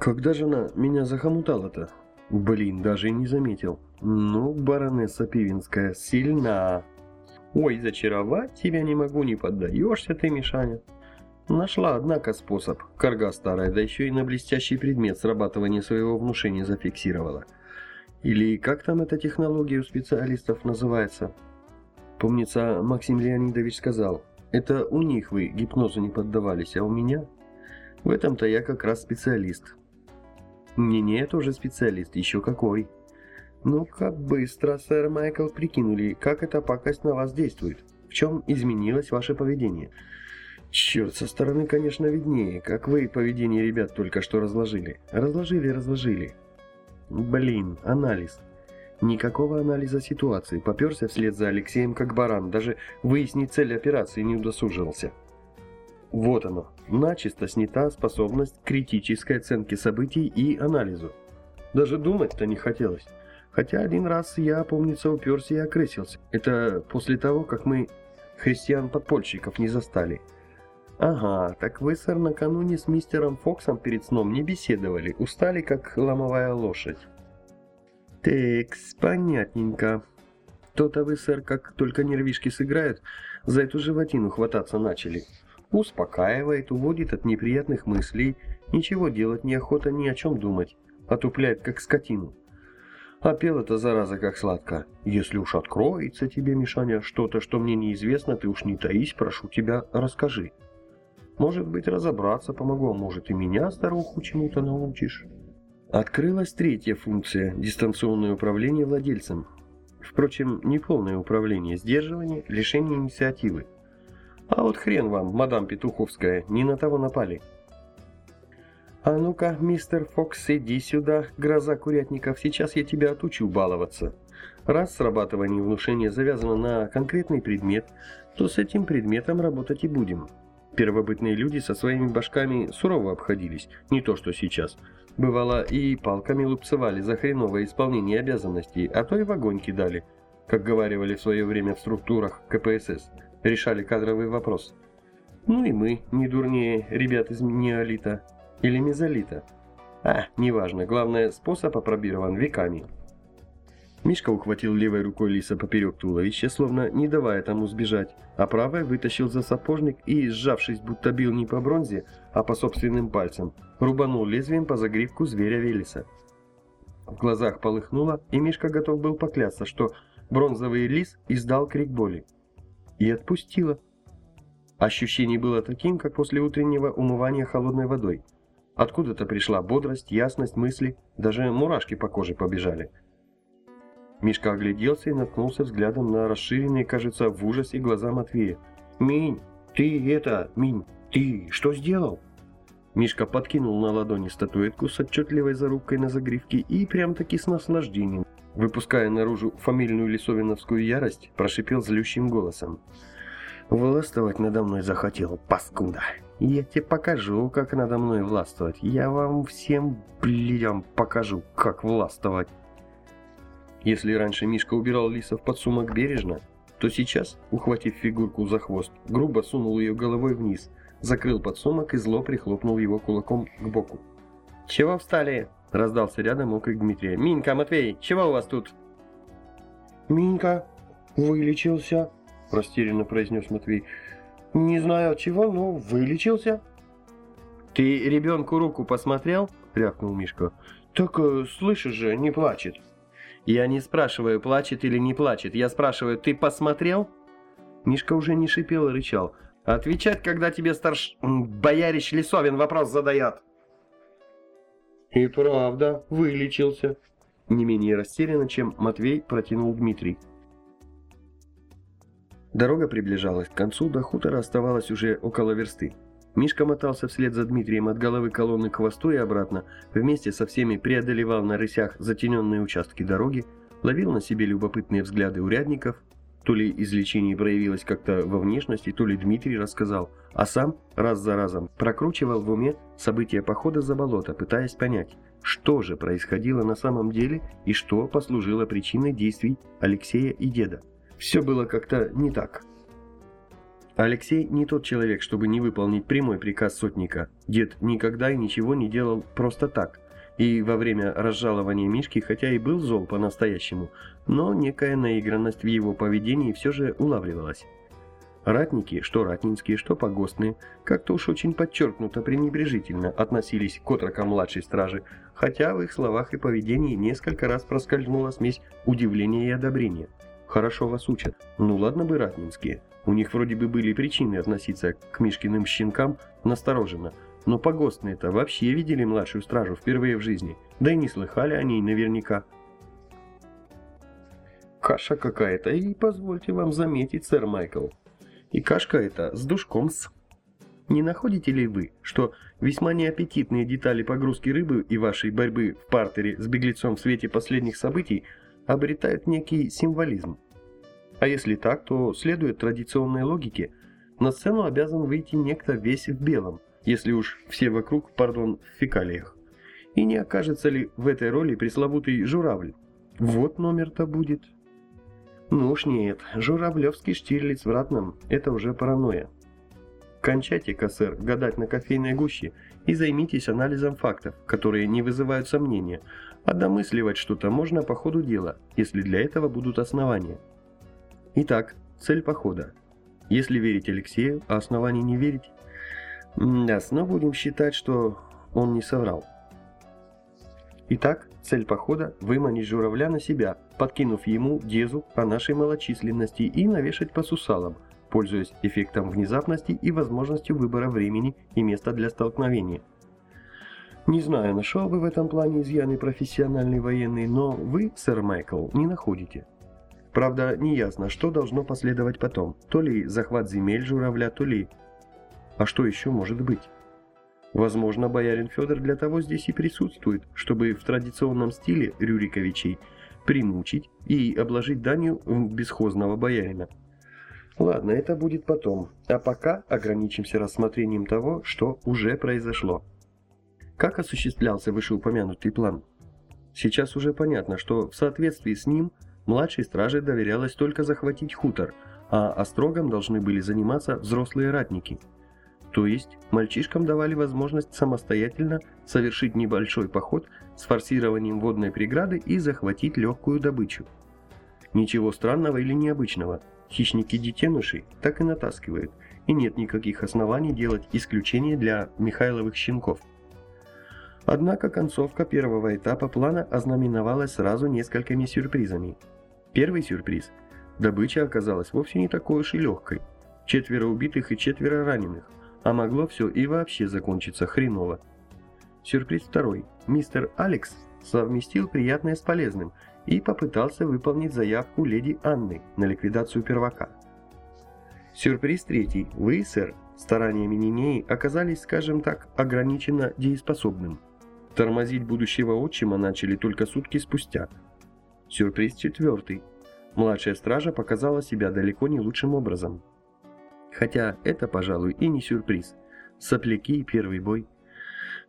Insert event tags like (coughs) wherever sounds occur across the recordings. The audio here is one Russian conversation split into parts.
Когда же она меня захомутала-то? Блин, даже и не заметил. Ну, баронесса Пивинская, сильна. Ой, зачаровать тебя не могу, не поддаешься ты, Мишаня. Нашла, однако, способ. Карга старая, да еще и на блестящий предмет срабатывания своего внушения зафиксировала. Или как там эта технология у специалистов называется? Помнится, Максим Леонидович сказал, это у них вы гипнозу не поддавались, а у меня? В этом-то я как раз специалист. Не-не, я тоже специалист, еще какой. Ну, как быстро, сэр Майкл, прикинули, как эта пакость на вас действует? В чем изменилось ваше поведение? Черт, со стороны, конечно, виднее, как вы поведение ребят только что разложили. Разложили, разложили. Блин, анализ. Никакого анализа ситуации. Поперся вслед за Алексеем как баран. Даже выяснить цель операции не удосужился. Вот оно. Начисто снята способность к критической оценке событий и анализу. Даже думать-то не хотелось. Хотя один раз я, помнится, уперся и окрысился. Это после того, как мы христиан-подпольщиков не застали. Ага, так вы, сэр, накануне с мистером Фоксом перед сном не беседовали, устали, как ломовая лошадь. Текс, понятненько. То-то вы, сэр, как только нервишки сыграют, за эту животину хвататься начали. Успокаивает, уводит от неприятных мыслей, ничего делать неохота, ни о чем думать, отупляет, как скотину. А пела-то, зараза, как сладко. Если уж откроется тебе, Мишаня, что-то, что мне неизвестно, ты уж не таись, прошу тебя, расскажи. Может быть, разобраться помогу, а может и меня, старуху, чему-то научишь. Открылась третья функция – дистанционное управление владельцем. Впрочем, не полное управление, сдерживание, лишение инициативы. А вот хрен вам, мадам Петуховская, не на того напали. А ну-ка, мистер Фокс, иди сюда, гроза курятников, сейчас я тебя отучу баловаться. Раз срабатывание внушения завязано на конкретный предмет, то с этим предметом работать и будем. Первобытные люди со своими башками сурово обходились, не то что сейчас – Бывало, и палками лупцевали за хреновое исполнение обязанностей, а то и в огонь кидали, как говаривали в свое время в структурах КПСС, решали кадровый вопрос. Ну и мы, не дурнее ребят из неолита или мезолита. А, неважно, главное, способ опробирован веками. Мишка ухватил левой рукой лиса поперек туловища, словно не давая тому сбежать, а правой вытащил за сапожник и, сжавшись, будто бил не по бронзе, а по собственным пальцам, рубанул лезвием по загривку зверя Велеса. В глазах полыхнуло, и Мишка готов был поклясться, что бронзовый лис издал крик боли. И отпустило. Ощущение было таким, как после утреннего умывания холодной водой. Откуда-то пришла бодрость, ясность мысли, даже мурашки по коже побежали. Мишка огляделся и наткнулся взглядом на расширенные, кажется, в ужасе глаза Матвея. «Минь, ты это, Минь, ты что сделал?» Мишка подкинул на ладони статуэтку с отчетливой зарубкой на загривке и прям-таки с наслаждением, выпуская наружу фамильную лисовиновскую ярость, прошипел злющим голосом. «Властвовать надо мной захотел, паскуда! Я тебе покажу, как надо мной властвовать. Я вам всем, блядям, покажу, как властвовать!» Если раньше Мишка убирал лиса в подсумок бережно, то сейчас, ухватив фигурку за хвост, грубо сунул ее головой вниз, закрыл подсумок и зло прихлопнул его кулаком к боку. «Чего встали?» – раздался рядом окрик Дмитрия. «Минька, Матвей, чего у вас тут?» «Минька вылечился», – растерянно произнес Матвей. «Не знаю от чего, но вылечился». «Ты ребенку руку посмотрел?» – рявкнул Мишка. «Так, э, слышишь же, не плачет». Я не спрашиваю, плачет или не плачет. Я спрашиваю, ты посмотрел? Мишка уже не шипел и рычал. Отвечать, когда тебе старш... боярич Лисовин вопрос задает. И правда, вылечился. Не менее растерянно, чем Матвей протянул Дмитрий. Дорога приближалась к концу, до хутора оставалось уже около версты. Мишка мотался вслед за Дмитрием от головы колонны к хвосту и обратно, вместе со всеми преодолевал на рысях затененные участки дороги, ловил на себе любопытные взгляды урядников, то ли излечение проявилось как-то во внешности, то ли Дмитрий рассказал, а сам раз за разом прокручивал в уме события похода за болото, пытаясь понять, что же происходило на самом деле и что послужило причиной действий Алексея и деда. Все было как-то не так. Алексей не тот человек, чтобы не выполнить прямой приказ сотника. Дед никогда и ничего не делал просто так. И во время разжалования Мишки, хотя и был зол по-настоящему, но некая наигранность в его поведении все же улавливалась. Ратники, что ратнинские, что погостные, как-то уж очень подчеркнуто пренебрежительно относились к отрокам младшей стражи, хотя в их словах и поведении несколько раз проскользнула смесь удивления и одобрения. Хорошо вас учат. Ну ладно бы ратнинские. У них вроде бы были причины относиться к Мишкиным щенкам настороженно, но погостные-то вообще видели младшую стражу впервые в жизни, да и не слыхали о ней наверняка. Каша какая-то, и позвольте вам заметить, сэр Майкл, и кашка эта с душком-с. Не находите ли вы, что весьма неаппетитные детали погрузки рыбы и вашей борьбы в партере с беглецом в свете последних событий обретают некий символизм? А если так, то, следует традиционной логике, на сцену обязан выйти некто весь в белом, если уж все вокруг, пардон, в фекалиях. И не окажется ли в этой роли пресловутый журавль? Вот номер-то будет. Ну уж нет, журавлевский штирлиц в ратном – это уже паранойя. Кончайте-ка, сэр, гадать на кофейной гуще и займитесь анализом фактов, которые не вызывают сомнения, а домысливать что-то можно по ходу дела, если для этого будут основания. Итак, цель похода. Если верить Алексею, а оснований не верить, да, но будем считать, что он не соврал. Итак, цель похода – выманить журавля на себя, подкинув ему дезу о нашей малочисленности и навешать по сусалам, пользуясь эффектом внезапности и возможностью выбора времени и места для столкновения. Не знаю, нашел бы в этом плане изъяны профессиональный военный, но вы, сэр Майкл, не находите. Правда, не ясно, что должно последовать потом, то ли захват земель журавля, то ли... А что еще может быть? Возможно, боярин Федор для того здесь и присутствует, чтобы в традиционном стиле Рюриковичей примучить и обложить данью бесхозного боярина. Ладно, это будет потом, а пока ограничимся рассмотрением того, что уже произошло. Как осуществлялся вышеупомянутый план? Сейчас уже понятно, что в соответствии с ним младшей страже доверялось только захватить хутор, а острогом должны были заниматься взрослые ратники – то есть мальчишкам давали возможность самостоятельно совершить небольшой поход с форсированием водной преграды и захватить легкую добычу. Ничего странного или необычного. Хищники детенышей так и натаскивают, и нет никаких оснований делать исключение для Михайловых щенков. Однако концовка первого этапа плана ознаменовалась сразу несколькими сюрпризами. Первый сюрприз – добыча оказалась вовсе не такой уж и легкой. Четверо убитых и четверо раненых – а могло все и вообще закончиться хреново. Сюрприз второй. Мистер Алекс совместил приятное с полезным и попытался выполнить заявку леди Анны на ликвидацию первака. Сюрприз третий. Вы, сэр, стараниями Нинеи оказались, скажем так, ограниченно дееспособным. Тормозить будущего отчима начали только сутки спустя. Сюрприз четвертый. Младшая стража показала себя далеко не лучшим образом. Хотя это, пожалуй, и не сюрприз. Сопляки и первый бой.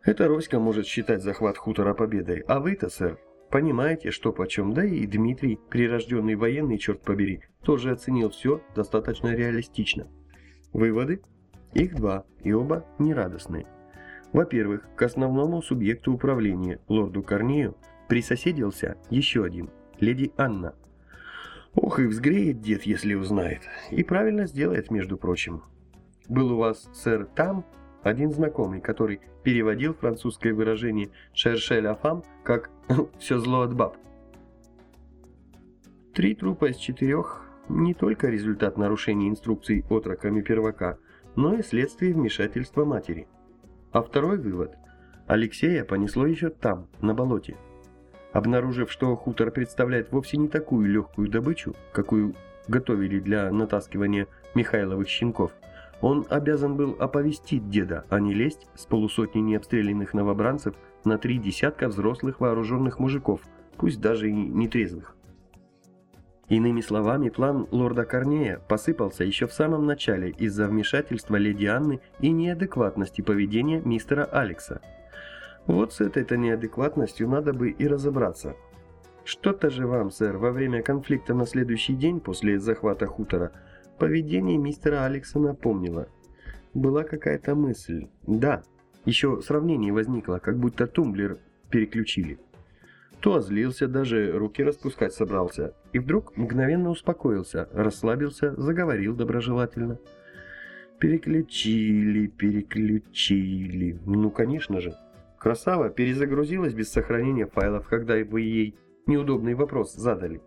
Это Роська может считать захват хутора победой, а вы-то, сэр, понимаете, что почем, да и Дмитрий, прирожденный военный, черт побери, тоже оценил все достаточно реалистично. Выводы? Их два, и оба нерадостные. Во-первых, к основному субъекту управления, лорду Корнею, присоседился еще один, леди Анна, Ох, и взгреет дед, если узнает. И правильно сделает, между прочим. Был у вас, сэр, там один знакомый, который переводил французское выражение «шершель афам» как (laughs) «все зло от баб». Три трупа из четырех – не только результат нарушения инструкций отроками первака, но и следствие вмешательства матери. А второй вывод – Алексея понесло еще там, на болоте. Обнаружив, что хутор представляет вовсе не такую легкую добычу, какую готовили для натаскивания Михайловых щенков, он обязан был оповестить деда, а не лезть с полусотни необстрелянных новобранцев на три десятка взрослых вооруженных мужиков, пусть даже и нетрезвых. Иными словами, план лорда Корнея посыпался еще в самом начале из-за вмешательства леди Анны и неадекватности поведения мистера Алекса – вот с этой-то неадекватностью надо бы и разобраться. Что-то же вам, сэр, во время конфликта на следующий день после захвата хутора поведение мистера Алекса напомнило. Была какая-то мысль. Да, еще сравнение возникло, как будто тумблер переключили. То озлился, даже руки распускать собрался. И вдруг мгновенно успокоился, расслабился, заговорил доброжелательно. Переключили, переключили. Ну, конечно же. Красава перезагрузилась без сохранения файлов, когда вы ей неудобный вопрос задали.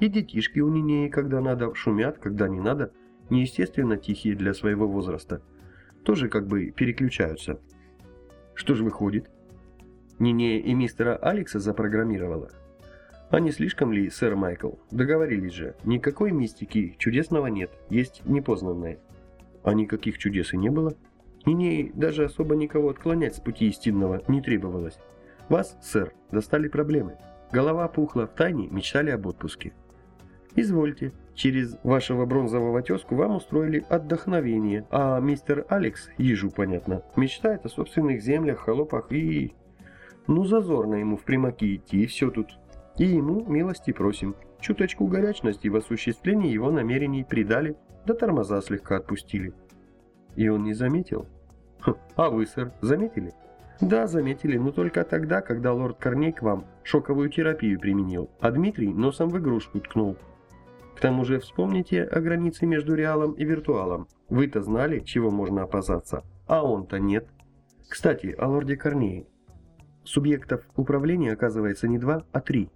И детишки у Нинеи, когда надо, шумят, когда не надо, неестественно тихие для своего возраста. Тоже как бы переключаются. Что же выходит? Нинея и мистера Алекса запрограммировала? А не слишком ли, сэр Майкл? Договорились же, никакой мистики чудесного нет, есть непознанное. А никаких чудес и не было. И ней даже особо никого отклонять с пути истинного не требовалось. Вас, сэр, достали проблемы. Голова пухла, в тайне мечтали об отпуске. Извольте, через вашего бронзового тезку вам устроили отдохновение, а мистер Алекс, ежу понятно, мечтает о собственных землях, холопах и... Ну, зазорно ему в примаки идти, и все тут. И ему милости просим. Чуточку горячности в осуществлении его намерений придали, да тормоза слегка отпустили. И он не заметил? Хм, а вы, сэр, заметили? Да, заметили, но только тогда, когда лорд Корней к вам шоковую терапию применил, а Дмитрий носом в игрушку ткнул. К тому же вспомните о границе между реалом и виртуалом. Вы-то знали, чего можно опасаться, а он-то нет. Кстати, о лорде Корнее. Субъектов управления оказывается не два, а три.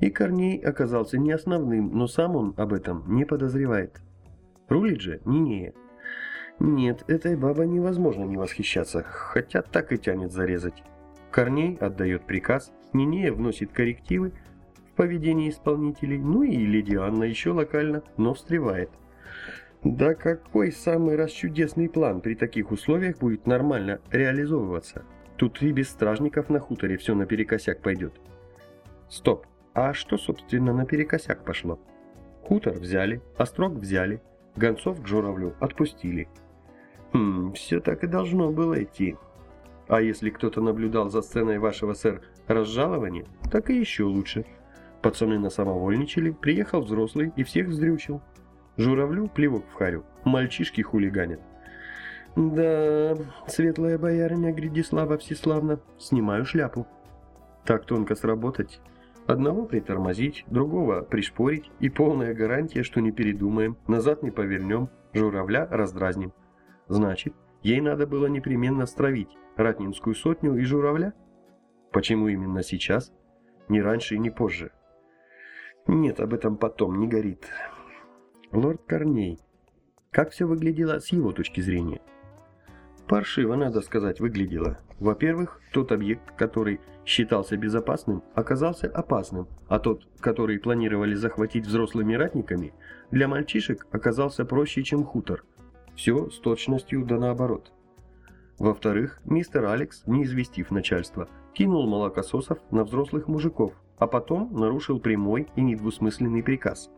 И Корней оказался не основным, но сам он об этом не подозревает. Рулит же Нинея. Нет, этой бабой невозможно не восхищаться, хотя так и тянет зарезать. Корней отдает приказ, Нинея вносит коррективы в поведение исполнителей, ну и леди Анна еще локально, но встревает. Да какой самый раз чудесный план при таких условиях будет нормально реализовываться? Тут и без стражников на хуторе все наперекосяк пойдет. Стоп, а что, собственно, наперекосяк пошло? Хутор взяли, острог взяли, гонцов к журавлю отпустили. Хм, все так и должно было идти. А если кто-то наблюдал за сценой вашего, сэр, разжалования, так и еще лучше. Пацаны насамовольничали, приехал взрослый и всех вздрючил. Журавлю плевок в харю, мальчишки хулиганят. Да, светлая боярыня Гридислава Всеславна, снимаю шляпу. Так тонко сработать Одного притормозить, другого пришпорить, и полная гарантия, что не передумаем, назад не повернем, журавля раздразним. Значит, ей надо было непременно стравить ратнинскую сотню и журавля? Почему именно сейчас? Не раньше и не позже. Нет, об этом потом, не горит. Лорд Корней. Как все выглядело с его точки зрения? Паршиво, надо сказать, выглядело. Во-первых, тот объект, который считался безопасным, оказался опасным, а тот, который планировали захватить взрослыми ратниками, для мальчишек оказался проще, чем хутор. Все с точностью да наоборот. Во-вторых, мистер Алекс, не известив начальство, кинул молокососов на взрослых мужиков, а потом нарушил прямой и недвусмысленный приказ.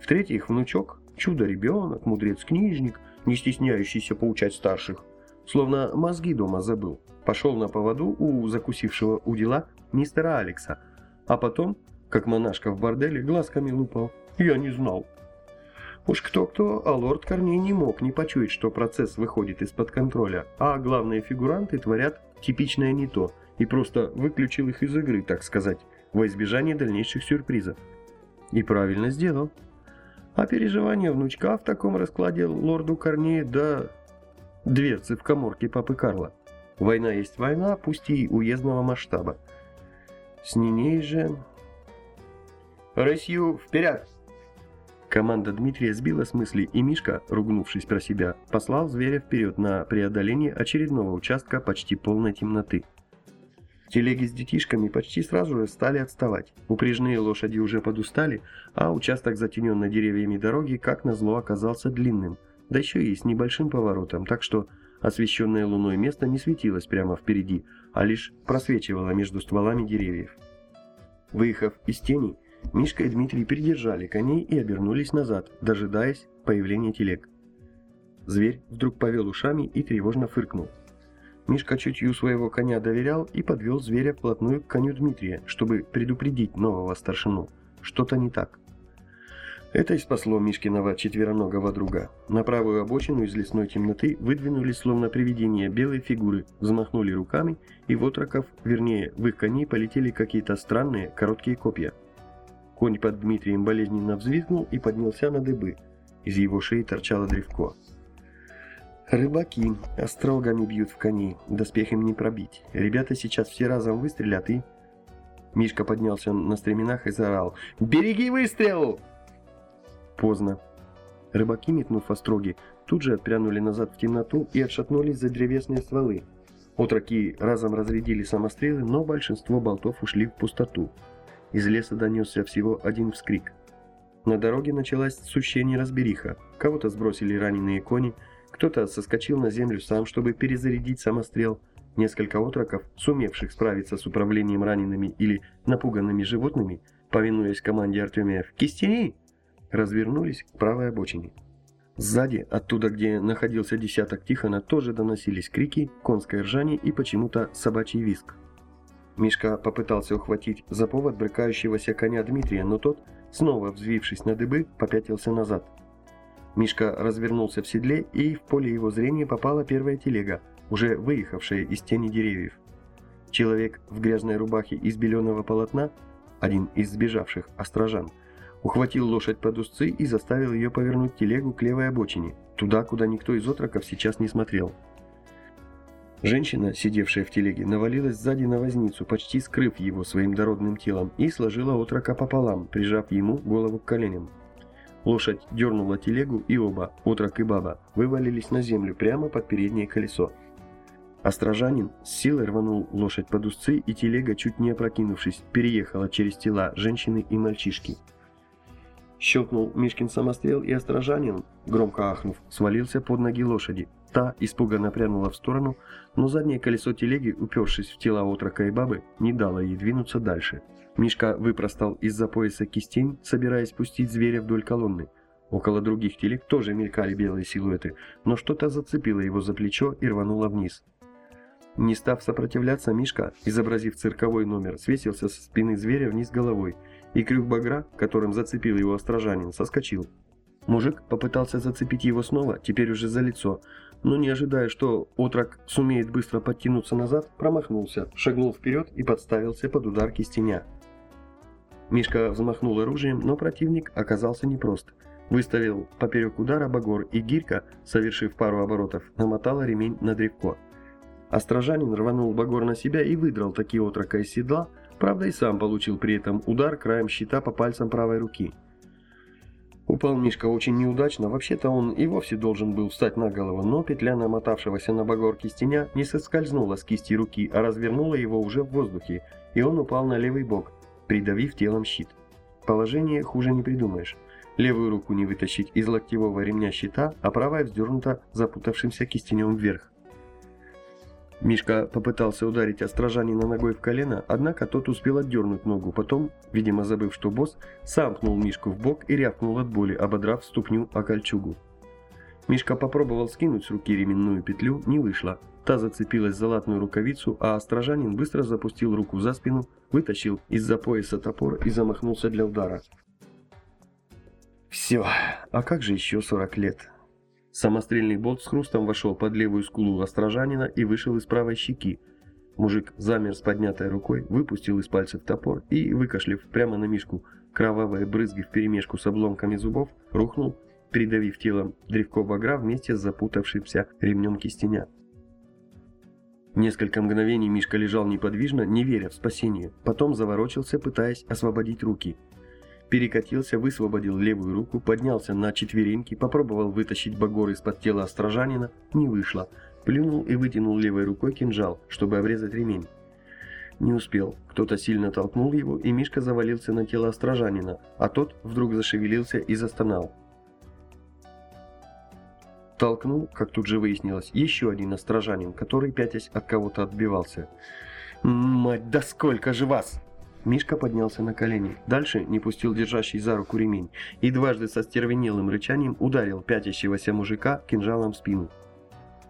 В-третьих, внучок, чудо-ребенок, мудрец-книжник, не стесняющийся поучать старших, словно мозги дома забыл. Пошел на поводу у закусившего у дела мистера Алекса, а потом, как монашка в борделе, глазками лупал. Я не знал. Уж кто-кто, а лорд Корней не мог не почуять, что процесс выходит из-под контроля, а главные фигуранты творят типичное не то, и просто выключил их из игры, так сказать, во избежание дальнейших сюрпризов. И правильно сделал. А переживания внучка в таком раскладе лорду Корнея, да дверцы в коморке папы Карла. Война есть война, пусть и уездного масштаба. С ней же... «Россию вперед!» Команда Дмитрия сбила с мысли, и Мишка, ругнувшись про себя, послал зверя вперед на преодоление очередного участка почти полной темноты. Телеги с детишками почти сразу же стали отставать. Упряжные лошади уже подустали, а участок затененной деревьями дороги, как назло, оказался длинным – да еще и с небольшим поворотом, так что освещенное луной место не светилось прямо впереди, а лишь просвечивало между стволами деревьев. Выехав из тени, Мишка и Дмитрий придержали коней и обернулись назад, дожидаясь появления телег. Зверь вдруг повел ушами и тревожно фыркнул. Мишка чутью своего коня доверял и подвел зверя вплотную к коню Дмитрия, чтобы предупредить нового старшину. Что-то не так. Это и спасло Мишкиного четвероногого друга. На правую обочину из лесной темноты выдвинулись словно привидения белые фигуры, взмахнули руками, и в отроков, вернее, в их коней полетели какие-то странные короткие копья. Конь под Дмитрием болезненно взвизгнул и поднялся на дыбы. Из его шеи торчало древко. Рыбаки острогами бьют в коней, доспех им не пробить. Ребята сейчас все разом выстрелят и... Мишка поднялся на стременах и заорал «Береги выстрел!» Поздно. Рыбаки, метнув остроги, тут же отпрянули назад в темноту и отшатнулись за древесные стволы. Отроки разом разрядили самострелы, но большинство болтов ушли в пустоту. Из леса донесся всего один вскрик. На дороге началась сущая неразбериха. Кого-то сбросили раненые кони, кто-то соскочил на землю сам, чтобы перезарядить самострел. Несколько отроков, сумевших справиться с управлением ранеными или напуганными животными, повинуясь команде Артемия «В кистени!», развернулись к правой обочине. Сзади, оттуда, где находился десяток Тихона, тоже доносились крики, конское ржание и почему-то собачий виск. Мишка попытался ухватить за повод брыкающегося коня Дмитрия, но тот, снова взвившись на дыбы, попятился назад. Мишка развернулся в седле, и в поле его зрения попала первая телега, уже выехавшая из тени деревьев. Человек в грязной рубахе из беленого полотна, один из сбежавших острожан, ухватил лошадь под узцы и заставил ее повернуть телегу к левой обочине, туда, куда никто из отроков сейчас не смотрел. Женщина, сидевшая в телеге, навалилась сзади на возницу, почти скрыв его своим дородным телом, и сложила отрока пополам, прижав ему голову к коленям. Лошадь дернула телегу, и оба, отрок и баба, вывалились на землю прямо под переднее колесо. Острожанин с силой рванул лошадь под узцы, и телега, чуть не опрокинувшись, переехала через тела женщины и мальчишки. Щелкнул Мишкин самострел, и острожанин, громко ахнув, свалился под ноги лошади. Та испуганно прянула в сторону, но заднее колесо телеги, упершись в тела отрока и бабы, не дало ей двинуться дальше. Мишка выпростал из-за пояса кистень, собираясь пустить зверя вдоль колонны. Около других телег тоже мелькали белые силуэты, но что-то зацепило его за плечо и рвануло вниз. Не став сопротивляться, Мишка, изобразив цирковой номер, свесился со спины зверя вниз головой и крюк багра, которым зацепил его острожанин, соскочил. Мужик попытался зацепить его снова, теперь уже за лицо, но не ожидая, что отрок сумеет быстро подтянуться назад, промахнулся, шагнул вперед и подставился под удар кистеня. Мишка взмахнул оружием, но противник оказался непрост. Выставил поперек удара багор, и гирька, совершив пару оборотов, намотала ремень на древко. Острожанин рванул багор на себя и выдрал таки отрока из седла, Правда, и сам получил при этом удар краем щита по пальцам правой руки. Упал Мишка очень неудачно, вообще-то он и вовсе должен был встать на голову, но петля намотавшегося на багорке стеня не соскользнула с кисти руки, а развернула его уже в воздухе, и он упал на левый бок, придавив телом щит. Положение хуже не придумаешь. Левую руку не вытащить из локтевого ремня щита, а правая вздернута запутавшимся кистенем вверх. Мишка попытался ударить острожанина ногой в колено, однако тот успел отдернуть ногу, потом, видимо забыв, что босс, сам пнул Мишку в бок и рявкнул от боли, ободрав ступню о кольчугу. Мишка попробовал скинуть с руки ременную петлю, не вышло. Та зацепилась за латную рукавицу, а острожанин быстро запустил руку за спину, вытащил из-за пояса топор и замахнулся для удара. Все, а как же еще 40 лет? Самострельный болт с хрустом вошел под левую скулу острожанина и вышел из правой щеки. Мужик замер с поднятой рукой, выпустил из пальцев топор и, выкашлив прямо на мишку кровавые брызги вперемешку с обломками зубов, рухнул, придавив телом древко багра вместе с запутавшимся ремнем кистеня. Несколько мгновений Мишка лежал неподвижно, не веря в спасение. Потом заворочился, пытаясь освободить руки – перекатился, высвободил левую руку, поднялся на четвереньки, попробовал вытащить багор из-под тела острожанина, не вышло, плюнул и вытянул левой рукой кинжал, чтобы обрезать ремень. Не успел, кто-то сильно толкнул его, и Мишка завалился на тело острожанина, а тот вдруг зашевелился и застонал. Толкнул, как тут же выяснилось, еще один острожанин, который, пятясь от кого-то отбивался. «Мать, да сколько же вас!» Мишка поднялся на колени, дальше не пустил держащий за руку ремень и дважды со стервенелым рычанием ударил пятящегося мужика кинжалом в спину.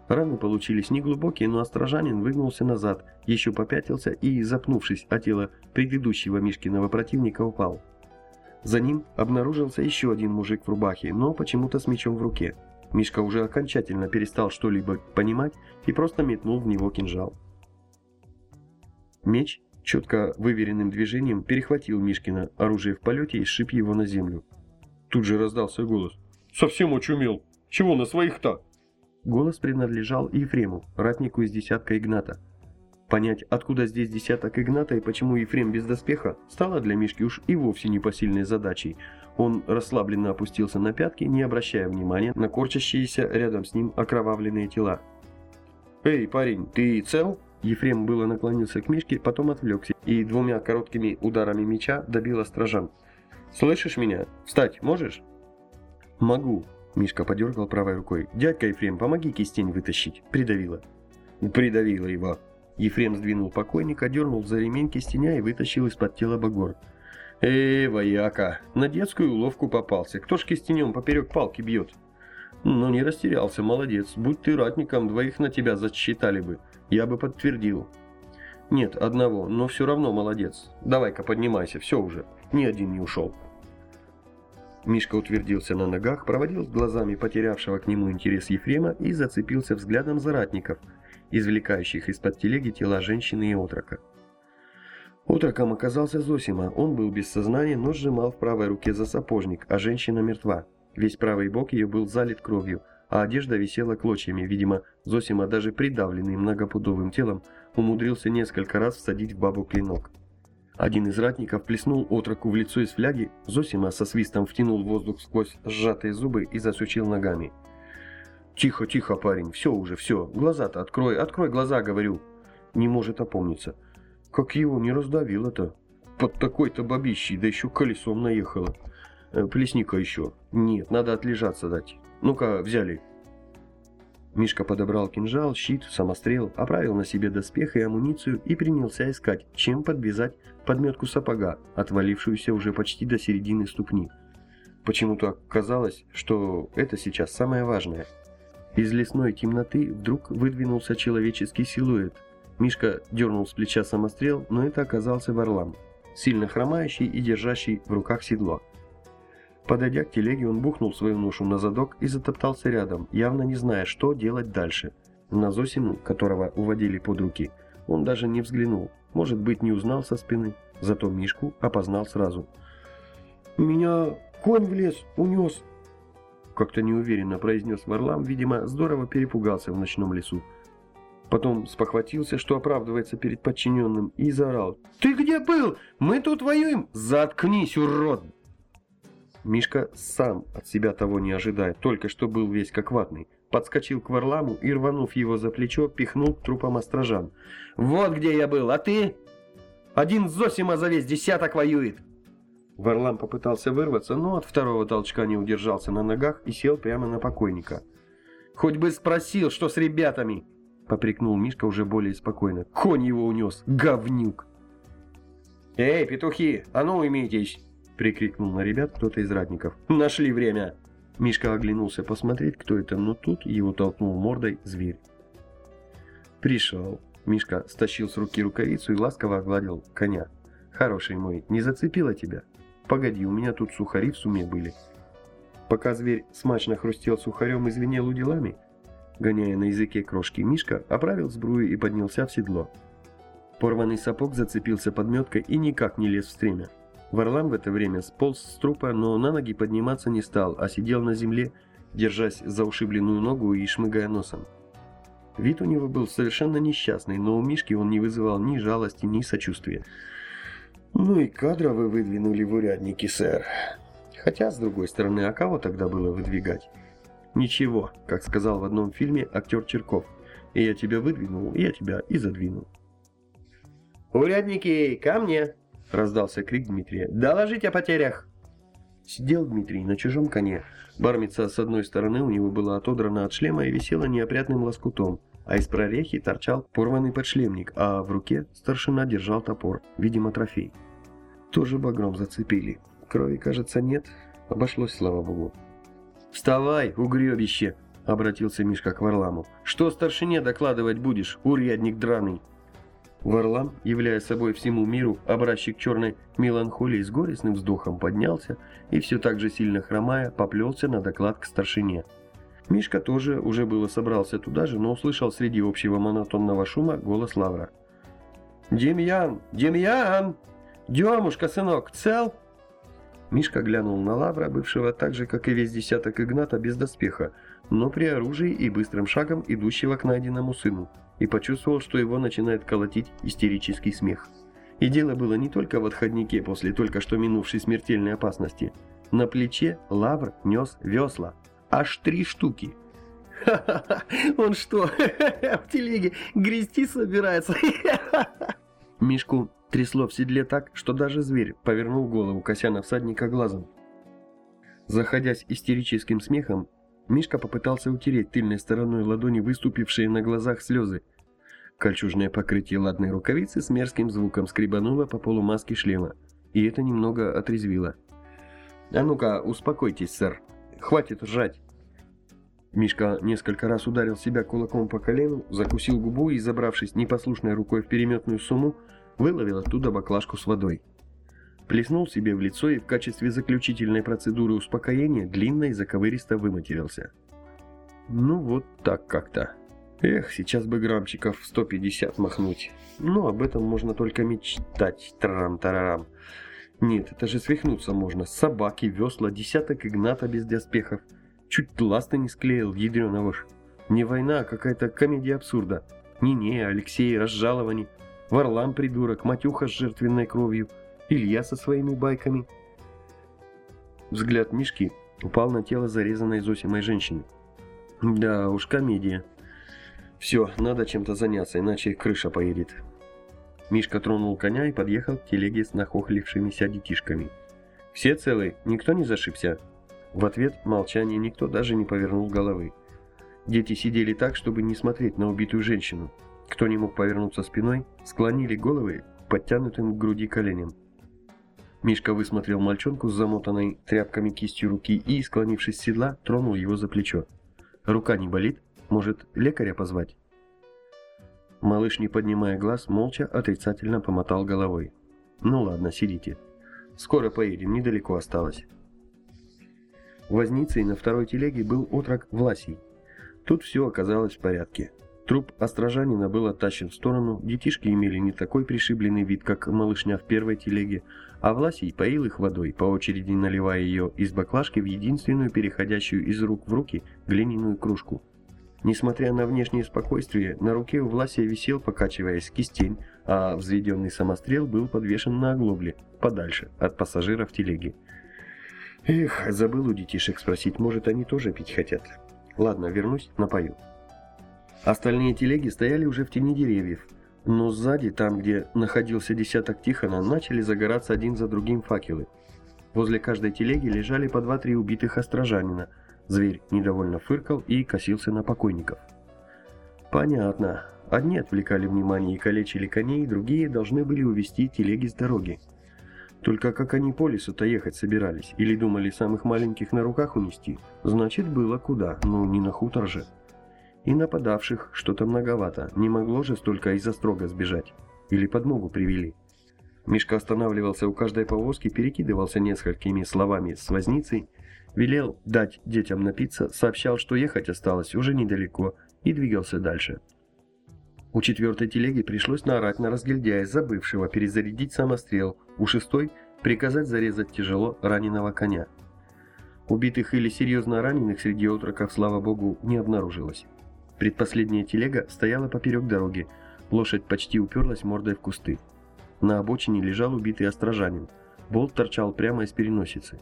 Раны получились неглубокие, но острожанин выгнулся назад, еще попятился и, запнувшись о тело предыдущего Мишкиного противника, упал. За ним обнаружился еще один мужик в рубахе, но почему-то с мечом в руке. Мишка уже окончательно перестал что-либо понимать и просто метнул в него кинжал. Меч, четко выверенным движением, перехватил Мишкина оружие в полете и сшиб его на землю. Тут же раздался голос. «Совсем очумел! Чего на своих-то?» Голос принадлежал Ефрему, ратнику из десятка Игната. Понять, откуда здесь десяток Игната и почему Ефрем без доспеха, стало для Мишки уж и вовсе непосильной задачей. Он расслабленно опустился на пятки, не обращая внимания на корчащиеся рядом с ним окровавленные тела. «Эй, парень, ты цел?» Ефрем было наклонился к Мишке, потом отвлекся и двумя короткими ударами меча добил острожан. «Слышишь меня? Встать можешь?» «Могу», — Мишка подергал правой рукой. «Дядька Ефрем, помоги кистень вытащить». Придавила. «Придавила его», Ефрем сдвинул покойника, дернул за ремень кистеня и вытащил из-под тела багор. «Эй, вояка, на детскую уловку попался. Кто ж кистенем поперек палки бьет?» «Ну, не растерялся, молодец. Будь ты ратником, двоих на тебя засчитали бы. Я бы подтвердил». «Нет, одного, но все равно молодец. Давай-ка поднимайся, все уже. Ни один не ушел». Мишка утвердился на ногах, проводил глазами потерявшего к нему интерес Ефрема и зацепился взглядом за ратников – извлекающих из-под телеги тела женщины и отрока. Отроком оказался Зосима, он был без сознания, но сжимал в правой руке за сапожник, а женщина мертва. Весь правый бок ее был залит кровью, а одежда висела клочьями, видимо, Зосима, даже придавленный многопудовым телом, умудрился несколько раз всадить в бабу клинок. Один из ратников плеснул отроку в лицо из фляги, Зосима со свистом втянул воздух сквозь сжатые зубы и засучил ногами. «Тихо, тихо, парень, все уже, все. Глаза-то открой, открой глаза, говорю». Не может опомниться. Как его не раздавило-то? Под такой-то бабищей, да еще колесом наехало. Э, Плесни-ка еще. Нет, надо отлежаться дать. Ну-ка, взяли. Мишка подобрал кинжал, щит, самострел, оправил на себе доспех и амуницию и принялся искать, чем подвязать подметку сапога, отвалившуюся уже почти до середины ступни. Почему-то казалось, что это сейчас самое важное – из лесной темноты вдруг выдвинулся человеческий силуэт. Мишка дернул с плеча самострел, но это оказался Варлам, сильно хромающий и держащий в руках седло. Подойдя к телеге, он бухнул свою ношу на задок и затоптался рядом, явно не зная, что делать дальше. На Зосиму, которого уводили под руки, он даже не взглянул, может быть, не узнал со спины, зато Мишку опознал сразу. «Меня конь в лес унес», как-то неуверенно произнес Варлам, видимо, здорово перепугался в ночном лесу. Потом спохватился, что оправдывается перед подчиненным, и заорал. «Ты где был? Мы тут воюем! Заткнись, урод!» Мишка сам от себя того не ожидает, только что был весь как ватный. Подскочил к Варламу и, рванув его за плечо, пихнул к трупам острожан. «Вот где я был, а ты?» «Один Зосима за весь десяток воюет!» Варлам попытался вырваться, но от второго толчка не удержался на ногах и сел прямо на покойника. «Хоть бы спросил, что с ребятами!» — попрекнул Мишка уже более спокойно. «Конь его унес, говнюк!» «Эй, петухи, а ну уймитесь!» — прикрикнул на ребят кто-то из ратников. «Нашли время!» Мишка оглянулся посмотреть, кто это, но тут его толкнул мордой зверь. «Пришел!» Мишка стащил с руки рукавицу и ласково огладил коня. «Хороший мой, не зацепило тебя?» Погоди, у меня тут сухари в суме были. Пока зверь смачно хрустел сухарем и звенел уделами, гоняя на языке крошки Мишка, оправил сбрую и поднялся в седло. Порванный сапог зацепился подметкой и никак не лез в стремя. Варлам в это время сполз с трупа, но на ноги подниматься не стал, а сидел на земле, держась за ушибленную ногу и шмыгая носом. Вид у него был совершенно несчастный, но у Мишки он не вызывал ни жалости, ни сочувствия. Ну и кадра вы выдвинули в урядники, сэр. Хотя, с другой стороны, а кого тогда было выдвигать? Ничего, как сказал в одном фильме актер Черков. И я тебя выдвинул, и я тебя и задвинул. «Урядники, ко мне!» — раздался крик Дмитрия. «Доложить о потерях!» Сидел Дмитрий на чужом коне. Бармица с одной стороны у него была отодрана от шлема и висела неопрятным лоскутом, а из прорехи торчал порванный подшлемник, а в руке старшина держал топор, видимо трофей. Тоже багром зацепили. Крови, кажется, нет. Обошлось, слава богу. «Вставай, угребище!» — обратился Мишка к Варламу. «Что старшине докладывать будешь, урядник драный?» Варлам, являя собой всему миру образчик черной меланхолии с горестным вздохом поднялся и все так же сильно хромая поплелся на доклад к старшине. Мишка тоже уже было собрался туда же, но услышал среди общего монотонного шума голос Лавра. «Демьян! Демьян! Демушка, сынок, цел?» Мишка глянул на Лавра, бывшего так же, как и весь десяток Игната, без доспеха, но при оружии и быстрым шагом идущего к найденному сыну, и почувствовал, что его начинает колотить истерический смех. И дело было не только в отходнике после только что минувшей смертельной опасности. На плече Лавр нес весла. Аж три штуки. «Ха-ха-ха! (laughs) Он что, (laughs) в телеге грести собирается?» (laughs) Мишку трясло в седле так, что даже зверь повернул голову, кося на всадника глазом. Заходясь истерическим смехом, Мишка попытался утереть тыльной стороной ладони выступившие на глазах слезы. Кольчужное покрытие ладной рукавицы с мерзким звуком скребануло по полу маски шлема, и это немного отрезвило. «А ну-ка, успокойтесь, сэр. Хватит ржать!» Мишка несколько раз ударил себя кулаком по колену, закусил губу и, забравшись непослушной рукой в переметную сумму, выловил оттуда баклажку с водой. Плеснул себе в лицо и в качестве заключительной процедуры успокоения длинно и заковыристо выматерился. Ну вот так как-то. Эх, сейчас бы граммчиков 150 махнуть. Но об этом можно только мечтать, тарам-тарарам. Нет, это же свихнуться можно. Собаки, весла, десяток игната без доспехов. Чуть ласты не склеил, ядреного ж. Не война, а какая-то комедия абсурда. Не-не, Алексей, разжалований. Варлам придурок, Матюха с жертвенной кровью, Илья со своими байками. Взгляд Мишки упал на тело зарезанной Зосимой женщины. Да уж, комедия. Все, надо чем-то заняться, иначе крыша поедет. Мишка тронул коня и подъехал к телеге с нахохлившимися детишками. «Все целы? Никто не зашибся?» В ответ молчание, никто даже не повернул головы. Дети сидели так, чтобы не смотреть на убитую женщину. Кто не мог повернуться спиной, склонили головы подтянутым к груди коленям. Мишка высмотрел мальчонку с замотанной тряпками кистью руки и, склонившись с седла, тронул его за плечо. «Рука не болит? Может, лекаря позвать?» Малыш, не поднимая глаз, молча отрицательно помотал головой. «Ну ладно, сидите. Скоро поедем, недалеко осталось». Возницей на второй телеге был отрок Власий. Тут все оказалось в порядке. Труп острожанина был оттащен в сторону, детишки имели не такой пришибленный вид, как малышня в первой телеге, а Власий поил их водой, по очереди наливая ее из баклажки в единственную переходящую из рук в руки глиняную кружку. Несмотря на внешнее спокойствие, на руке у Власия висел, покачиваясь, кистень, а взведенный самострел был подвешен на оглобле, подальше от пассажиров телеги. Эх, забыл у детишек спросить, может они тоже пить хотят. Ладно, вернусь, напою. Остальные телеги стояли уже в тени деревьев, но сзади, там, где находился десяток Тихона, начали загораться один за другим факелы. Возле каждой телеги лежали по два-три убитых острожанина. Зверь недовольно фыркал и косился на покойников. Понятно. Одни отвлекали внимание и калечили коней, другие должны были увести телеги с дороги. Только как они по лесу-то ехать собирались? Или думали самых маленьких на руках унести? Значит, было куда, но не на хутор же. И нападавших что-то многовато, не могло же столько из-за строга сбежать. Или подмогу привели. Мишка останавливался у каждой повозки, перекидывался несколькими словами с возницей, велел дать детям напиться, сообщал, что ехать осталось уже недалеко, и двигался дальше. У четвертой телеги пришлось наорать на разгильдяя, забывшего перезарядить самострел, у шестой приказать зарезать тяжело раненого коня. Убитых или серьезно раненых среди отроков, слава богу, не обнаружилось. Предпоследняя телега стояла поперек дороги, лошадь почти уперлась мордой в кусты. На обочине лежал убитый острожанин. Болт торчал прямо из переносицы.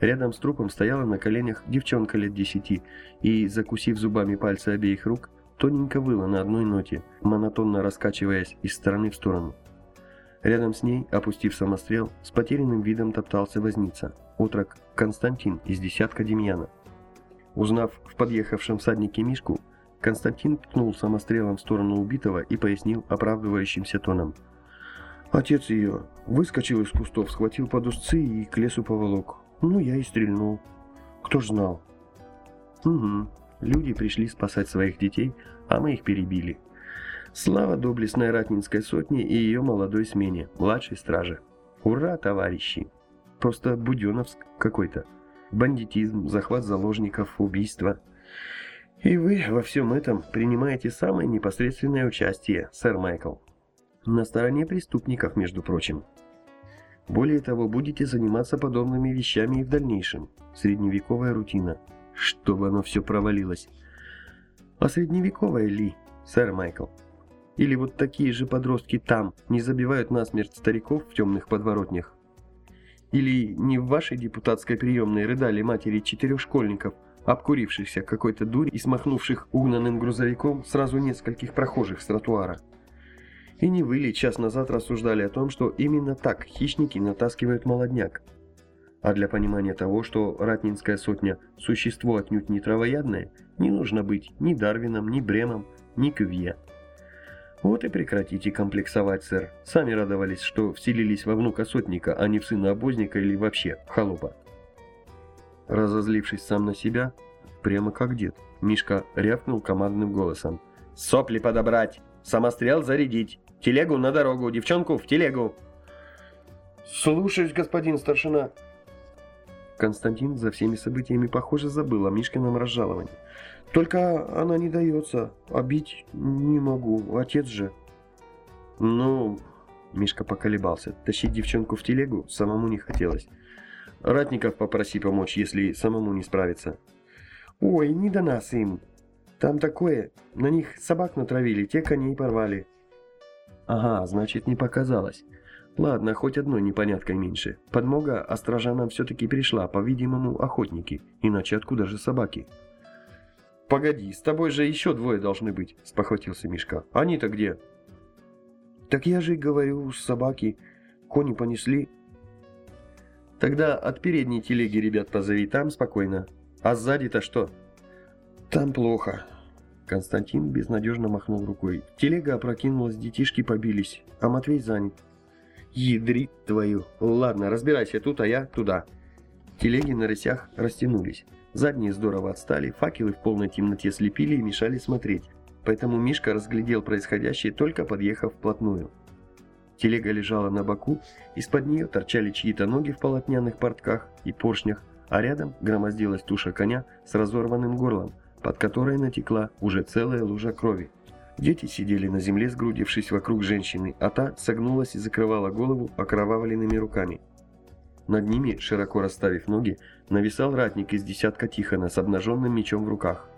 Рядом с трупом стояла на коленях девчонка лет десяти и, закусив зубами пальцы обеих рук, тоненько выла на одной ноте, монотонно раскачиваясь из стороны в сторону. Рядом с ней, опустив самострел, с потерянным видом топтался возница, отрок Константин из десятка Демьяна. Узнав в подъехавшем всаднике Мишку, Константин ткнул самострелом в сторону убитого и пояснил оправдывающимся тоном. Отец ее выскочил из кустов, схватил под узцы и к лесу поволок. Ну, я и стрельнул. Кто ж знал? Угу. Люди пришли спасать своих детей, а мы их перебили. Слава доблестной ратнинской сотне и ее молодой смене, младшей страже. Ура, товарищи! Просто Буденовск какой-то. Бандитизм, захват заложников, убийство. И вы во всем этом принимаете самое непосредственное участие, сэр Майкл. На стороне преступников, между прочим. Более того, будете заниматься подобными вещами и в дальнейшем. Средневековая рутина. Чтобы оно все провалилось. А средневековая ли, сэр Майкл? Или вот такие же подростки там не забивают насмерть стариков в темных подворотнях? Или не в вашей депутатской приемной рыдали матери четырех школьников, обкурившихся какой-то дурь и смахнувших угнанным грузовиком сразу нескольких прохожих с тротуара? И не вы час назад рассуждали о том, что именно так хищники натаскивают молодняк? А для понимания того, что ратнинская сотня – существо отнюдь не травоядное, не нужно быть ни Дарвином, ни Бремом, ни Кювье. Вот и прекратите комплексовать, сэр. Сами радовались, что вселились во внука сотника, а не в сына обозника или вообще холопа. Разозлившись сам на себя, прямо как дед, Мишка рявкнул командным голосом. «Сопли подобрать! Самострел зарядить! Телегу на дорогу! Девчонку в телегу!» «Слушаюсь, господин старшина!» Константин за всеми событиями, похоже, забыл о Мишкином разжаловании. Только она не дается. Обить не могу. Отец же. Ну, Мишка поколебался. Тащить девчонку в телегу самому не хотелось. Ратников попроси помочь, если самому не справиться. Ой, не до нас им. Там такое. На них собак натравили, те коней порвали. Ага, значит не показалось. Ладно, хоть одной непоняткой меньше. Подмога острожанам все-таки пришла, по-видимому, охотники. Иначе откуда же собаки? «Погоди, с тобой же еще двое должны быть», — спохватился Мишка. «Они-то где?» «Так я же и говорю, собаки. Кони понесли». «Тогда от передней телеги ребят позови, там спокойно. А сзади-то что?» «Там плохо». Константин безнадежно махнул рукой. Телега опрокинулась, детишки побились, а Матвей занят. «Ядрит твою! Ладно, разбирайся тут, а я туда». Телеги на рысях растянулись. Задние здорово отстали, факелы в полной темноте слепили и мешали смотреть, поэтому Мишка разглядел происходящее, только подъехав вплотную. Телега лежала на боку, из-под нее торчали чьи-то ноги в полотняных портках и поршнях, а рядом громоздилась туша коня с разорванным горлом, под которой натекла уже целая лужа крови. Дети сидели на земле, сгрудившись вокруг женщины, а та согнулась и закрывала голову окровавленными руками. Над ними, широко расставив ноги, нависал ратник из десятка Тихона с обнаженным мечом в руках.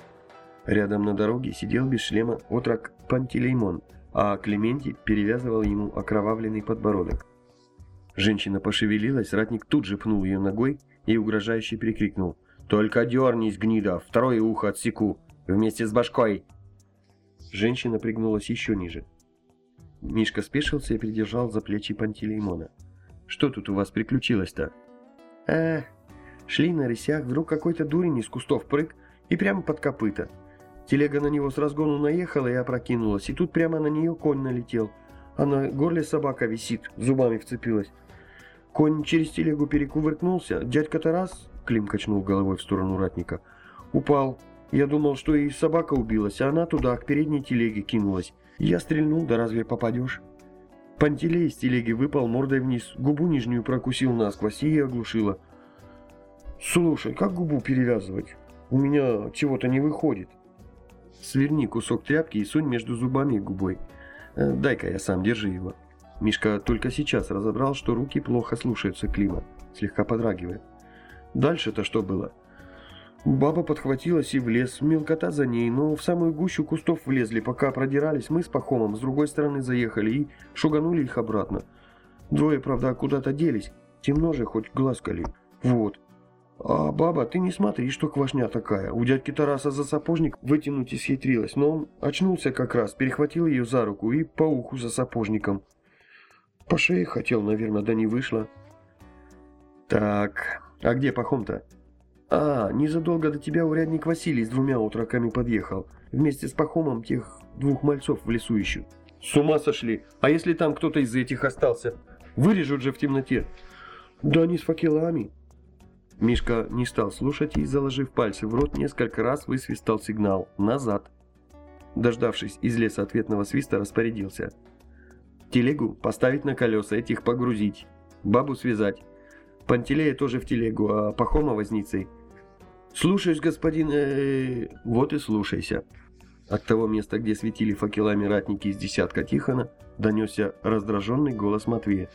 Рядом на дороге сидел без шлема отрок Пантелеймон, а Клементий перевязывал ему окровавленный подбородок. Женщина пошевелилась, ратник тут же пнул ее ногой и угрожающе прикрикнул. «Только дернись, гнида, второе ухо отсеку, вместе с башкой!» Женщина пригнулась еще ниже. Мишка спешился и придержал за плечи Пантелеймона. Что тут у вас приключилось-то?» «Э, шли на рысях, вдруг какой-то дурень из кустов прыг и прямо под копыта. Телега на него с разгону наехала и опрокинулась, и тут прямо на нее конь налетел, а на горле собака висит, зубами вцепилась. Конь через телегу перекувыркнулся, дядька Тарас, Клим качнул головой в сторону ратника, упал. Я думал, что и собака убилась, а она туда, к передней телеге кинулась. Я стрельнул, да разве попадешь?» Пантелей из телеги выпал мордой вниз, губу нижнюю прокусил насквозь и оглушило. «Слушай, как губу перевязывать? У меня чего-то не выходит». «Сверни кусок тряпки и сунь между зубами и губой. Э, дай-ка я сам, держи его». Мишка только сейчас разобрал, что руки плохо слушаются Клима, слегка подрагивает. Дальше-то что было? Баба подхватилась и в лес, мелкота за ней, но в самую гущу кустов влезли, пока продирались, мы с Пахомом с другой стороны заехали и шуганули их обратно. Двое, правда, куда-то делись, темно же, хоть глаз кали. Вот. А баба, ты не смотри, что квашня такая. У дядьки Тараса за сапожник вытянуть и схитрилась, но он очнулся как раз, перехватил ее за руку и по уху за сапожником. По шее хотел, наверное, да не вышло. Так, а где Пахом-то? «А, незадолго до тебя урядник Василий с двумя утраками подъехал. Вместе с Пахомом тех двух мальцов в лесу ищут». «С ума сошли! А если там кто-то из этих остался? Вырежут же в темноте!» «Да они с факелами!» Мишка не стал слушать и, заложив пальцы в рот, несколько раз высвистал сигнал «назад». дождавшись из леса ответного свиста, распорядился. Телегу поставить на колеса, этих погрузить, бабу связать. Пантелея тоже в телегу, а Пахома возницей. Слушаюсь, господин... Э, вот и слушайся. От того места, где светили факелами ратники из десятка Тихона, донесся раздраженный голос Матвея.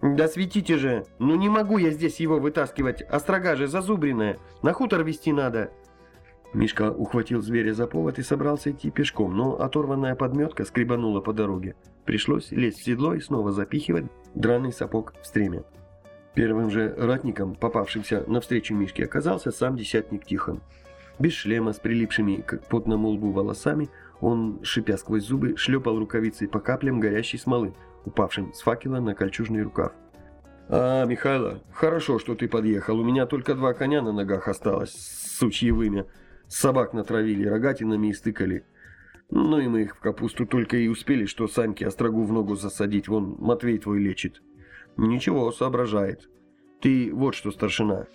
«Да светите же! Ну не могу я здесь его вытаскивать, острога же зазубренная, на хутор вести надо!» Мишка ухватил зверя за повод и собрался идти пешком, но оторванная подметка скребанула по дороге. Пришлось лезть в седло и снова запихивать драный сапог в стремя. Первым же ратником, попавшимся навстречу Мишке, оказался сам десятник Тихон. Без шлема, с прилипшими к потному лбу волосами, он, шипя сквозь зубы, шлепал рукавицей по каплям горящей смолы, упавшим с факела на кольчужный рукав. «А, Михайло, хорошо, что ты подъехал. У меня только два коня на ногах осталось, сучье вымя. Собак натравили, рогатинами истыкали. Ну и мы их в капусту только и успели, что Саньке острогу в ногу засадить. Вон, Матвей твой лечит. Ничего, соображает. Ты вот что, старшина».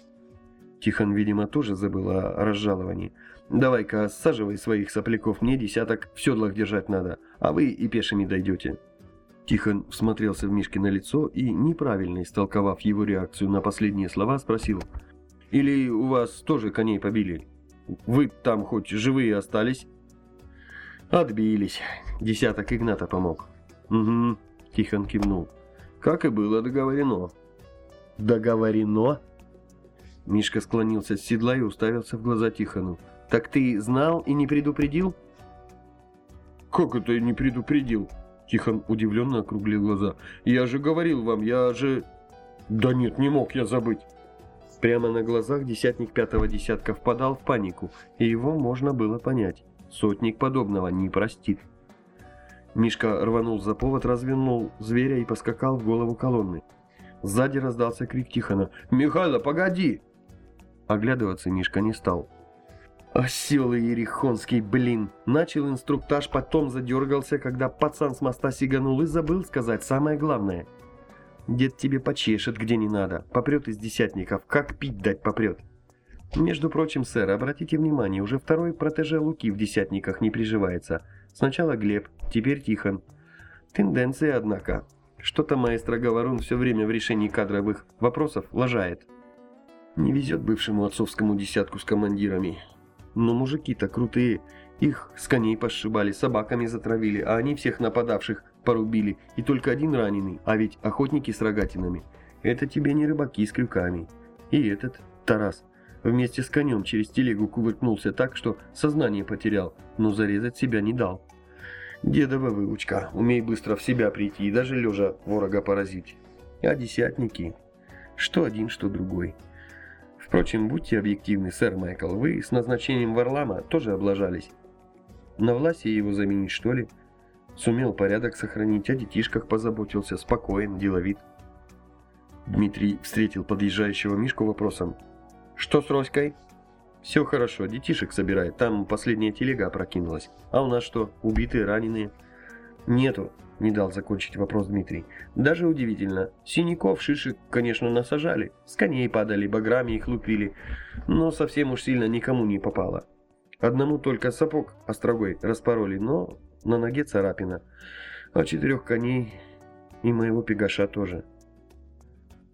Тихон, видимо, тоже забыл о разжаловании. «Давай-ка саживай своих сопляков, мне десяток в седлах держать надо, а вы и пешими дойдете». Тихон всмотрелся в Мишкино лицо и, неправильно истолковав его реакцию на последние слова, спросил. «Или у вас тоже коней побили? Вы там хоть живые остались?» «Отбились. Десяток Игната помог». «Угу», — Тихон кивнул. «Как и было договорено». «Договорено?» Мишка склонился с седла и уставился в глаза Тихону. «Так ты знал и не предупредил?» «Как это не предупредил?» Тихон удивленно округлил глаза. «Я же говорил вам, я же...» «Да нет, не мог я забыть!» Прямо на глазах десятник пятого десятка впадал в панику, и его можно было понять. Сотник подобного не простит. Мишка рванул за повод, развернул зверя и поскакал в голову колонны. Сзади раздался крик Тихона. «Михайло, погоди!» Оглядываться Мишка не стал. Осел Ерехонский, блин. Начал инструктаж, потом задергался, когда пацан с моста сиганул и забыл сказать самое главное. Дед тебе почешет, где не надо. Попрет из десятников. Как пить дать попрет. Между прочим, сэр, обратите внимание, уже второй протеже Луки в десятниках не приживается. Сначала Глеб, теперь Тихон. Тенденция, однако. Что-то маэстро Говорун все время в решении кадровых вопросов лажает. Не везет бывшему отцовскому десятку с командирами. Но мужики-то крутые. Их с коней пошибали, собаками затравили, а они всех нападавших порубили. И только один раненый, а ведь охотники с рогатинами. Это тебе не рыбаки с крюками. И этот, Тарас, вместе с конем через телегу кувыркнулся так, что сознание потерял, но зарезать себя не дал. Дедова выучка, умей быстро в себя прийти и даже лежа ворога поразить. А десятники, что один, что другой. Впрочем, будьте объективны, сэр Майкл, вы с назначением Варлама тоже облажались. На власти его заменить, что ли? Сумел порядок сохранить, о детишках позаботился, спокоен, деловит. Дмитрий встретил подъезжающего Мишку вопросом. «Что с Роськой?» «Все хорошо, детишек собирает, там последняя телега опрокинулась. А у нас что, убитые, раненые?» «Нету», — не дал закончить вопрос Дмитрий. «Даже удивительно. Синяков, шишек, конечно, насажали. С коней падали, баграми их лупили. Но совсем уж сильно никому не попало. Одному только сапог острогой распороли, но на ноге царапина. А четырех коней и моего пегаша тоже».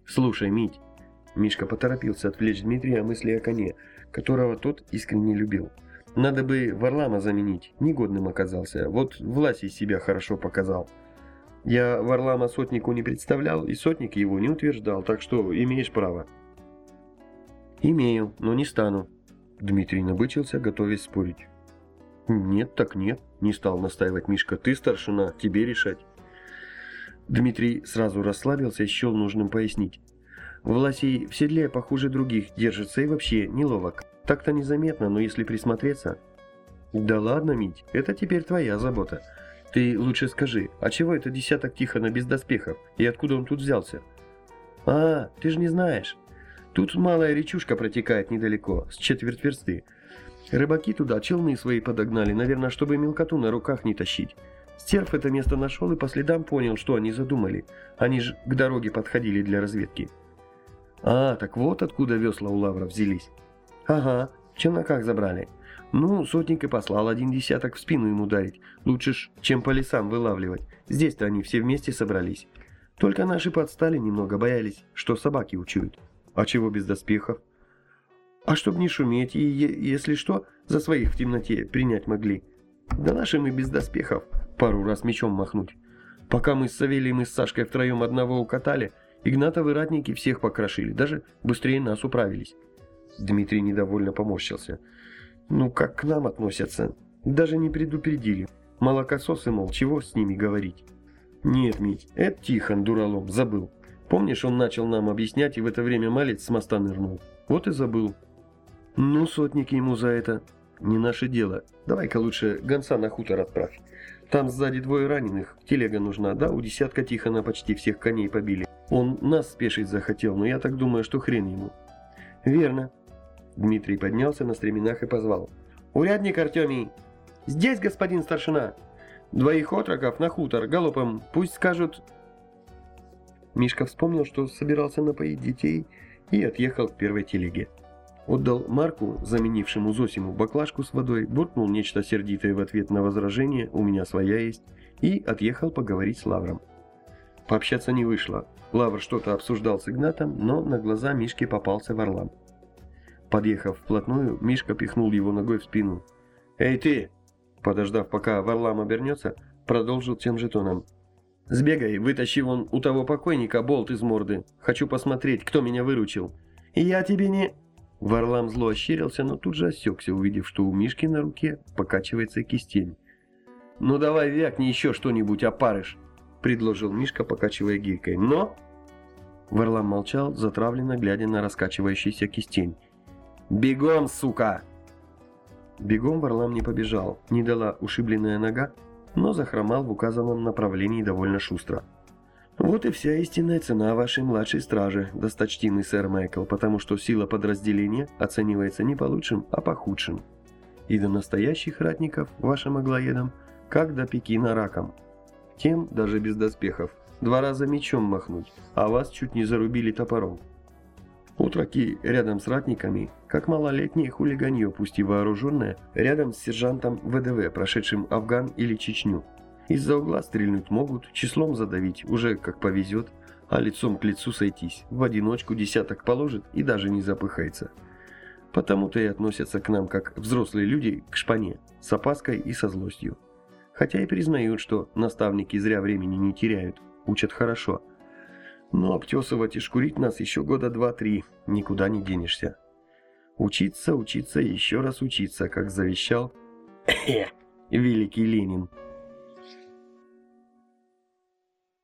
«Слушай, Мить», — Мишка поторопился отвлечь Дмитрия мысли о коне, которого тот искренне любил. Надо бы Варлама заменить, негодным оказался. Вот власть из себя хорошо показал. Я Варлама сотнику не представлял, и сотник его не утверждал, так что имеешь право. Имею, но не стану. Дмитрий набычился, готовясь спорить. Нет, так нет, не стал настаивать Мишка. Ты старшина, тебе решать. Дмитрий сразу расслабился и счел нужным пояснить. Власий в седле похуже других держится и вообще неловок. Так-то незаметно, но если присмотреться... Да ладно, Мить, это теперь твоя забота. Ты лучше скажи, а чего это десяток Тихона без доспехов? И откуда он тут взялся? А, ты же не знаешь. Тут малая речушка протекает недалеко, с четверть версты. Рыбаки туда челны свои подогнали, наверное, чтобы мелкоту на руках не тащить. Стерв это место нашел и по следам понял, что они задумали. Они же к дороге подходили для разведки. А, так вот откуда весла у лавра взялись. Ага, в челноках забрали. Ну, сотник и послал один десяток в спину ему ударить. Лучше ж, чем по лесам вылавливать. Здесь-то они все вместе собрались. Только наши подстали немного боялись, что собаки учуют. А чего без доспехов? А чтоб не шуметь и, если что, за своих в темноте принять могли. Да наши мы без доспехов пару раз мечом махнуть. Пока мы с Савелием и с Сашкой втроем одного укатали, Игнатовы ратники всех покрошили, даже быстрее нас управились. Дмитрий недовольно поморщился. Ну, как к нам относятся? Даже не предупредили. Молокососы, мол, чего с ними говорить? Нет, Мить, это Тихон, дуралом, забыл. Помнишь, он начал нам объяснять, и в это время малец с моста нырнул? Вот и забыл. Ну, сотник ему за это. Не наше дело. Давай-ка лучше гонца на хутор отправь. Там сзади двое раненых. Телега нужна, да? У десятка Тихона почти всех коней побили. Он нас спешить захотел, но я так думаю, что хрен ему. Верно. Дмитрий поднялся на стременах и позвал. Урядник Артемий! Здесь, господин старшина! Двоих отроков на хутор, галопом, пусть скажут... Мишка вспомнил, что собирался напоить детей и отъехал к первой телеге. Отдал Марку, заменившему Зосиму, баклажку с водой, буркнул нечто сердитое в ответ на возражение «у меня своя есть» и отъехал поговорить с Лавром. Пообщаться не вышло. Лавр что-то обсуждал с Игнатом, но на глаза Мишке попался Варлам. Подъехав вплотную, Мишка пихнул его ногой в спину. «Эй ты!» Подождав, пока Варлам обернется, продолжил тем же тоном. «Сбегай, вытащи вон у того покойника болт из морды. Хочу посмотреть, кто меня выручил». «Я тебе не...» Варлам зло ощерился, но тут же осекся, увидев, что у Мишки на руке покачивается кистень. «Ну давай вякни еще что-нибудь, опарыш!» — предложил Мишка, покачивая гирькой. «Но...» Варлам молчал, затравленно глядя на раскачивающийся кистень. «Бегом, сука!» Бегом Варлам не побежал, не дала ушибленная нога, но захромал в указанном направлении довольно шустро. Вот и вся истинная цена вашей младшей стражи, досточтимый сэр Майкл, потому что сила подразделения оценивается не по лучшим, а по худшим. И до настоящих ратников, вашим аглоедам, как до Пекина раком. Тем, даже без доспехов, два раза мечом махнуть, а вас чуть не зарубили топором. Утроки рядом с ратниками, как малолетнее хулиганье, пусть и вооруженное, рядом с сержантом ВДВ, прошедшим Афган или Чечню. Из-за угла стрельнуть могут, числом задавить, уже как повезет, а лицом к лицу сойтись. В одиночку десяток положит и даже не запыхается. Потому-то и относятся к нам, как взрослые люди, к шпане, с опаской и со злостью. Хотя и признают, что наставники зря времени не теряют, учат хорошо. Но обтесывать и шкурить нас еще года два-три, никуда не денешься. Учиться, учиться и еще раз учиться, как завещал (coughs) великий Ленин.